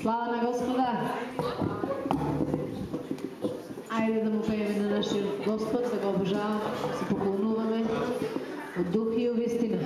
Слава на Господа! Ајде да му пееме на нашиот Господ, да го обожаваме, да се поклонуваме од дух и вистина.